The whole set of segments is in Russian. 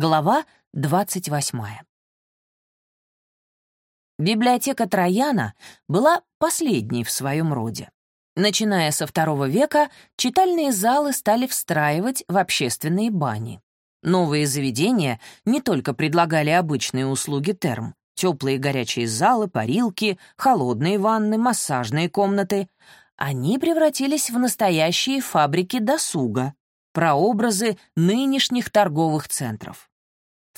Глава 28. Библиотека Трояна была последней в своем роде. Начиная со II века, читальные залы стали встраивать в общественные бани. Новые заведения не только предлагали обычные услуги терм, теплые и горячие залы, парилки, холодные ванны, массажные комнаты. Они превратились в настоящие фабрики досуга, прообразы нынешних торговых центров.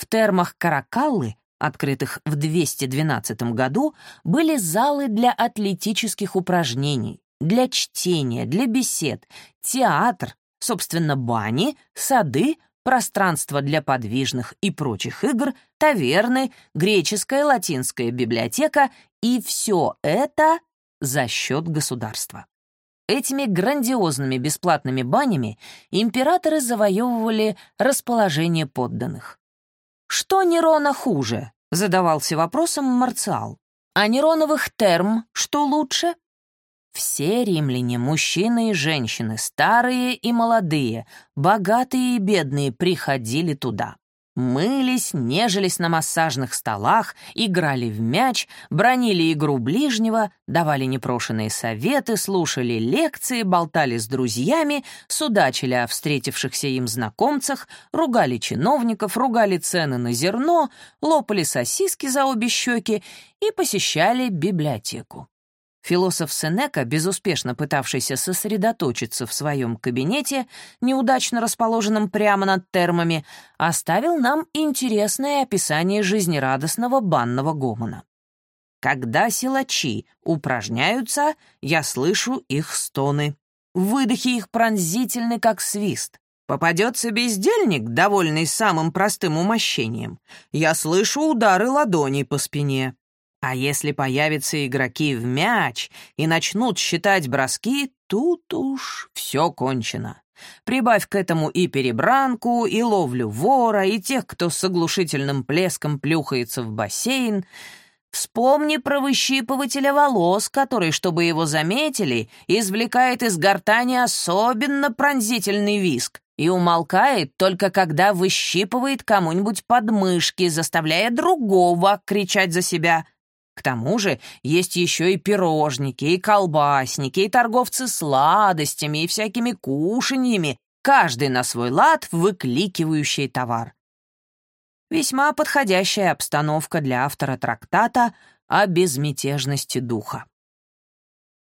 В термах Каракаллы, открытых в 212 году, были залы для атлетических упражнений, для чтения, для бесед, театр, собственно, бани, сады, пространство для подвижных и прочих игр, таверны, греческая латинская библиотека и все это за счет государства. Этими грандиозными бесплатными банями императоры завоевывали расположение подданных. «Что Нерона хуже?» — задавался вопросом Марциал. «А Нероновых терм что лучше?» Все римляне, мужчины и женщины, старые и молодые, богатые и бедные, приходили туда. Мылись, нежились на массажных столах, играли в мяч, бронили игру ближнего, давали непрошенные советы, слушали лекции, болтали с друзьями, судачили о встретившихся им знакомцах, ругали чиновников, ругали цены на зерно, лопали сосиски за обе щеки и посещали библиотеку. Философ Сенека, безуспешно пытавшийся сосредоточиться в своем кабинете, неудачно расположенном прямо над термами, оставил нам интересное описание жизнерадостного банного гомона. «Когда силачи упражняются, я слышу их стоны. Выдохи их пронзительны, как свист. Попадется бездельник, довольный самым простым умощением. Я слышу удары ладоней по спине. А если появятся игроки в мяч и начнут считать броски, тут уж все кончено. Прибавь к этому и перебранку, и ловлю вора, и тех, кто с оглушительным плеском плюхается в бассейн. Вспомни про выщипывателя волос, который, чтобы его заметили, извлекает из гортани особенно пронзительный виск и умолкает только когда выщипывает кому-нибудь подмышки, заставляя другого кричать за себя — к тому же есть еще и пирожники, и колбасники, и торговцы сладостями, и всякими кушаньями, каждый на свой лад выкликивающий товар. Весьма подходящая обстановка для автора трактата о безмятежности духа.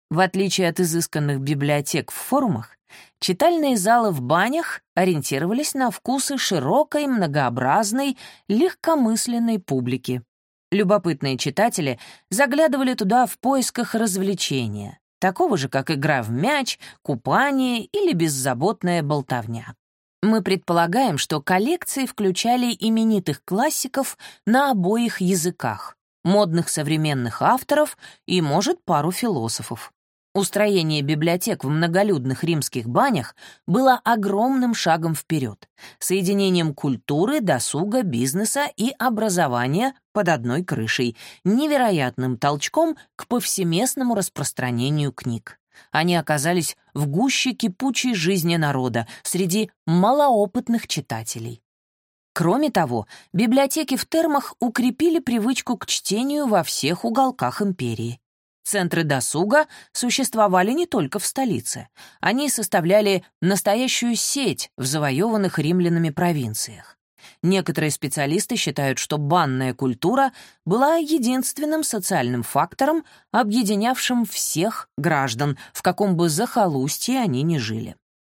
В отличие от изысканных библиотек в форумах, читальные залы в банях ориентировались на вкусы широкой, многообразной, легкомысленной публики. Любопытные читатели заглядывали туда в поисках развлечения, такого же, как игра в мяч, купание или беззаботная болтовня. Мы предполагаем, что коллекции включали именитых классиков на обоих языках, модных современных авторов и, может, пару философов. Устроение библиотек в многолюдных римских банях было огромным шагом вперед, соединением культуры, досуга, бизнеса и образования под одной крышей, невероятным толчком к повсеместному распространению книг. Они оказались в гуще кипучей жизни народа среди малоопытных читателей. Кроме того, библиотеки в термах укрепили привычку к чтению во всех уголках империи. Центры досуга существовали не только в столице. Они составляли настоящую сеть в завоеванных римлянами провинциях. Некоторые специалисты считают, что банная культура была единственным социальным фактором, объединявшим всех граждан, в каком бы захолустье они ни жили.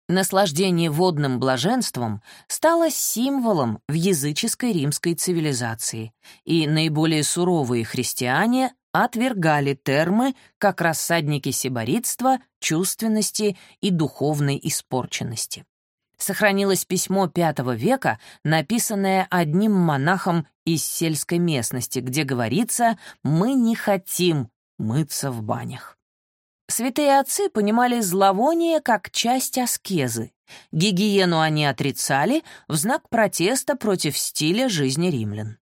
Наслаждение водным блаженством стало символом в языческой римской цивилизации, и наиболее суровые христиане отвергали термы как рассадники сиборитства, чувственности и духовной испорченности. Сохранилось письмо V века, написанное одним монахом из сельской местности, где говорится «Мы не хотим мыться в банях». Святые отцы понимали зловоние как часть аскезы. Гигиену они отрицали в знак протеста против стиля жизни римлян.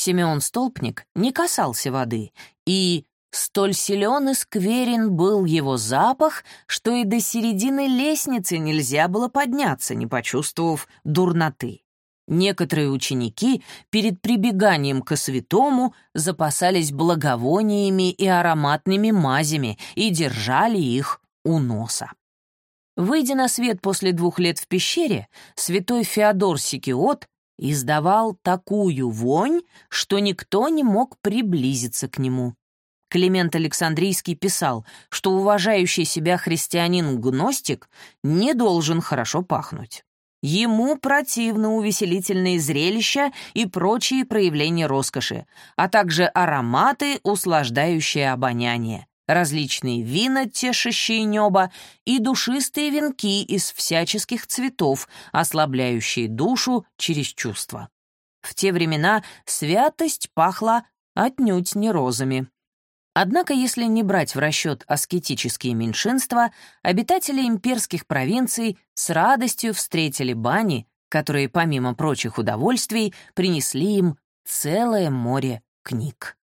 Симеон Столпник не касался воды, и столь силен и скверен был его запах, что и до середины лестницы нельзя было подняться, не почувствовав дурноты. Некоторые ученики перед прибеганием ко святому запасались благовониями и ароматными мазями и держали их у носа. Выйдя на свет после двух лет в пещере, святой Феодор Сикиот издавал такую вонь, что никто не мог приблизиться к нему. Климент Александрийский писал, что уважающий себя христианин-гностик не должен хорошо пахнуть. Ему противны увеселительные зрелища и прочие проявления роскоши, а также ароматы, услаждающие обоняние, различные вина, тешащие небо, и душистые венки из всяческих цветов, ослабляющие душу через чувства. В те времена святость пахла отнюдь не розами. Однако, если не брать в расчет аскетические меньшинства, обитатели имперских провинций с радостью встретили бани, которые, помимо прочих удовольствий, принесли им целое море книг.